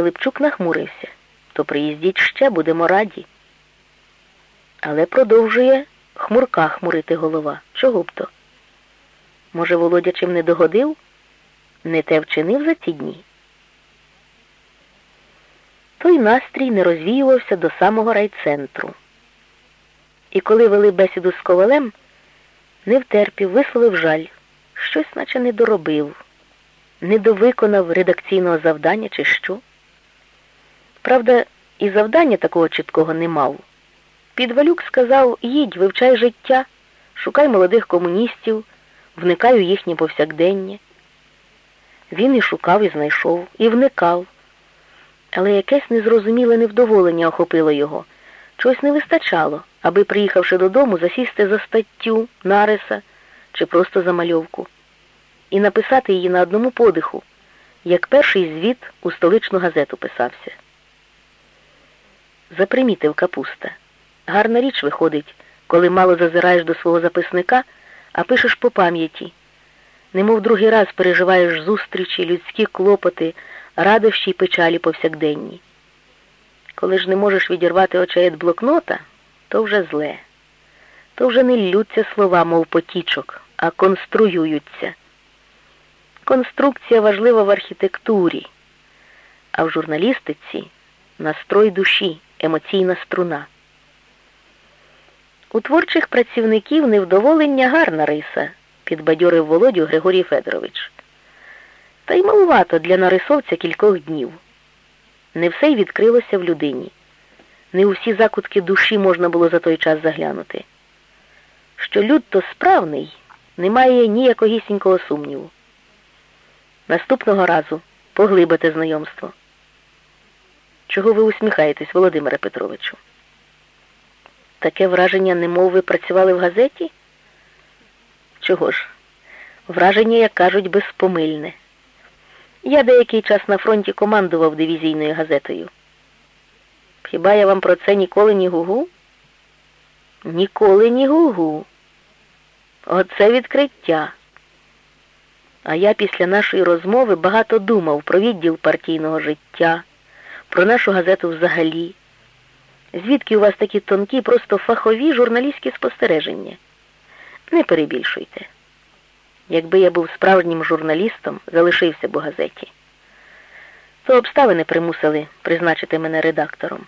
Пилипчук нахмурився. То приїздіть ще, будемо раді. Але продовжує хмурка хмурити голова. Чого б то? Може, Володя чим не догодив? Не те вчинив за ці дні? Той настрій не розвіювався до самого райцентру. І коли вели бесіду з ковалем, не втерпів, висловив жаль, щось наче не доробив, не довиконав редакційного завдання чи що. Правда, і завдання такого чіткого не мав. Підвалюк сказав, їдь, вивчай життя, шукай молодих комуністів, вникай у їхнє повсякдення. Він і шукав, і знайшов, і вникав. Але якесь незрозуміле невдоволення охопило його. Чогось не вистачало, аби, приїхавши додому, засісти за статтю, нариса чи просто за мальовку і написати її на одному подиху, як перший звіт у столичну газету писався. Запримітив капуста. Гарна річ виходить, коли мало зазираєш до свого записника, а пишеш по пам'яті. Немов другий раз переживаєш зустрічі, людські клопоти, радощі й печалі повсякденні. Коли ж не можеш відірвати очей від блокнота, то вже зле. То вже не ллються слова, мов потічок, а конструюються. Конструкція важлива в архітектурі, а в журналістиці настрой душі, емоційна струна. У творчих працівників невдоволення гарна риса, підбадьорив Володю Григорій Федорович. Та й малувато для нарисовця кількох днів. Не все й відкрилося в людині. Не у всі закутки душі можна було за той час заглянути. Що люд то справний, немає ніякогісінького сумніву. Наступного разу поглибите знайомство. Чого ви усміхаєтесь, Володимире Петровичу? Таке враження, немов ви працювали в газеті? Чого ж? Враження, як кажуть, безпомильне. Я деякий час на фронті командував дивізійною газетою. Хіба я вам про це ніколи ні гугу? Ніколи ні гугу. Оце відкриття. А я після нашої розмови багато думав про відділ партійного життя, про нашу газету взагалі. Звідки у вас такі тонкі, просто фахові журналістські спостереження? Не перебільшуйте. Якби я був справжнім журналістом, залишився б у газеті, то обставини примусили призначити мене редактором.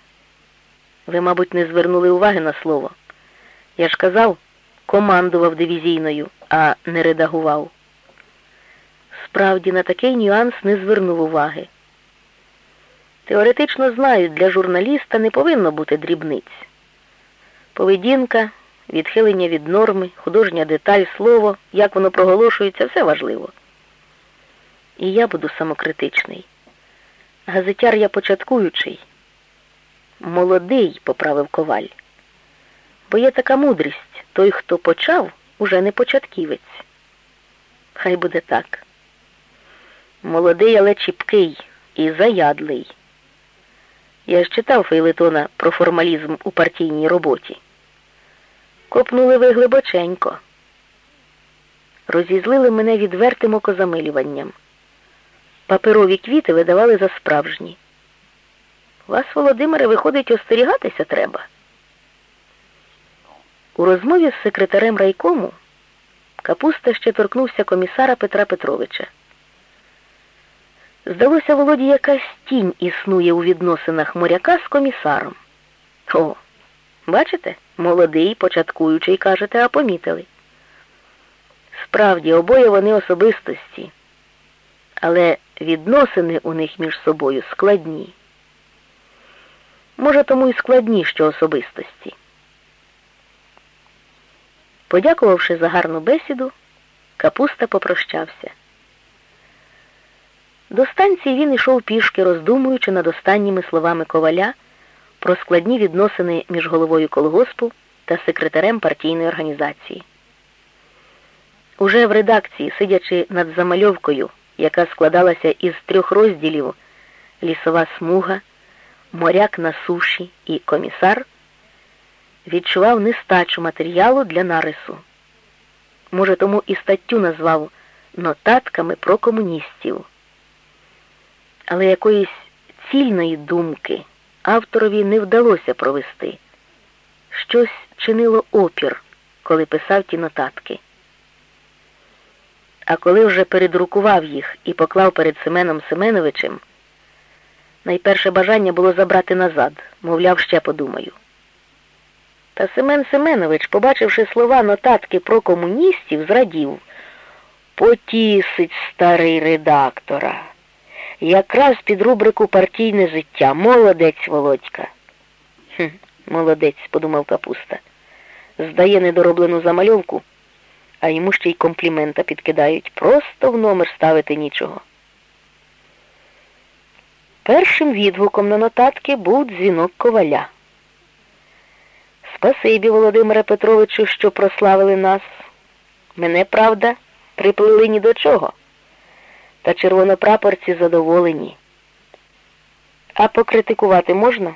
Ви, мабуть, не звернули уваги на слово. Я ж казав, командував дивізійною, а не редагував. Справді, на такий нюанс не звернув уваги. Теоретично знаю, для журналіста не повинно бути дрібниць. Поведінка, відхилення від норми, художня деталь, слово, як воно проголошується, все важливо. І я буду самокритичний. Газетяр я початкуючий. Молодий, поправив коваль. Бо є така мудрість, той, хто почав, уже не початківець. Хай буде так. Молодий, але чіпкий і заядлий. Я ж читав Фейлетона про формалізм у партійній роботі. Копнули ви глибоченько. Розізлили мене відвертим окозамилюванням. Паперові квіти видавали за справжні. Вас, Володимире, виходить, остерігатися треба. У розмові з секретарем райкому Капуста ще торкнувся комісара Петра Петровича. Здалося, Володі, якась тінь існує у відносинах моряка з комісаром. О, бачите, молодий, початкуючий, кажете, а помітили. Справді, обоє вони особистості, але відносини у них між собою складні. Може, тому і складні, що особистості. Подякувавши за гарну бесіду, капуста попрощався. До станції він йшов пішки, роздумуючи над останніми словами коваля про складні відносини між головою колгоспу та секретарем партійної організації. Уже в редакції, сидячи над замальовкою, яка складалася із трьох розділів лісова смуга, моряк на суші і комісар, відчував нестачу матеріалу для нарису. Може, тому і статтю назвав нотатками про комуністів але якоїсь суцільної думки авторові не вдалося провести. Щось чинило опір, коли писав ті нотатки. А коли вже передрукував їх і поклав перед Семеном Семеновичем, найперше бажання було забрати назад, мовляв, ще подумаю. Та Семен Семенович, побачивши слова нотатки про комуністів, зрадів. Потісить старий редактора. Якраз під рубрику партійне життя. Молодець Володька. «Хм, Молодець, подумав капуста. Здає недороблену замальовку, а йому ще й комплімента підкидають. Просто в номер ставити нічого. Першим відгуком на нотатки був дзвінок коваля. Спасибі, Володимире Петровичу, що прославили нас. Мене, правда, приплили ні до чого. Та червонопрапорці задоволені. А покритикувати можна?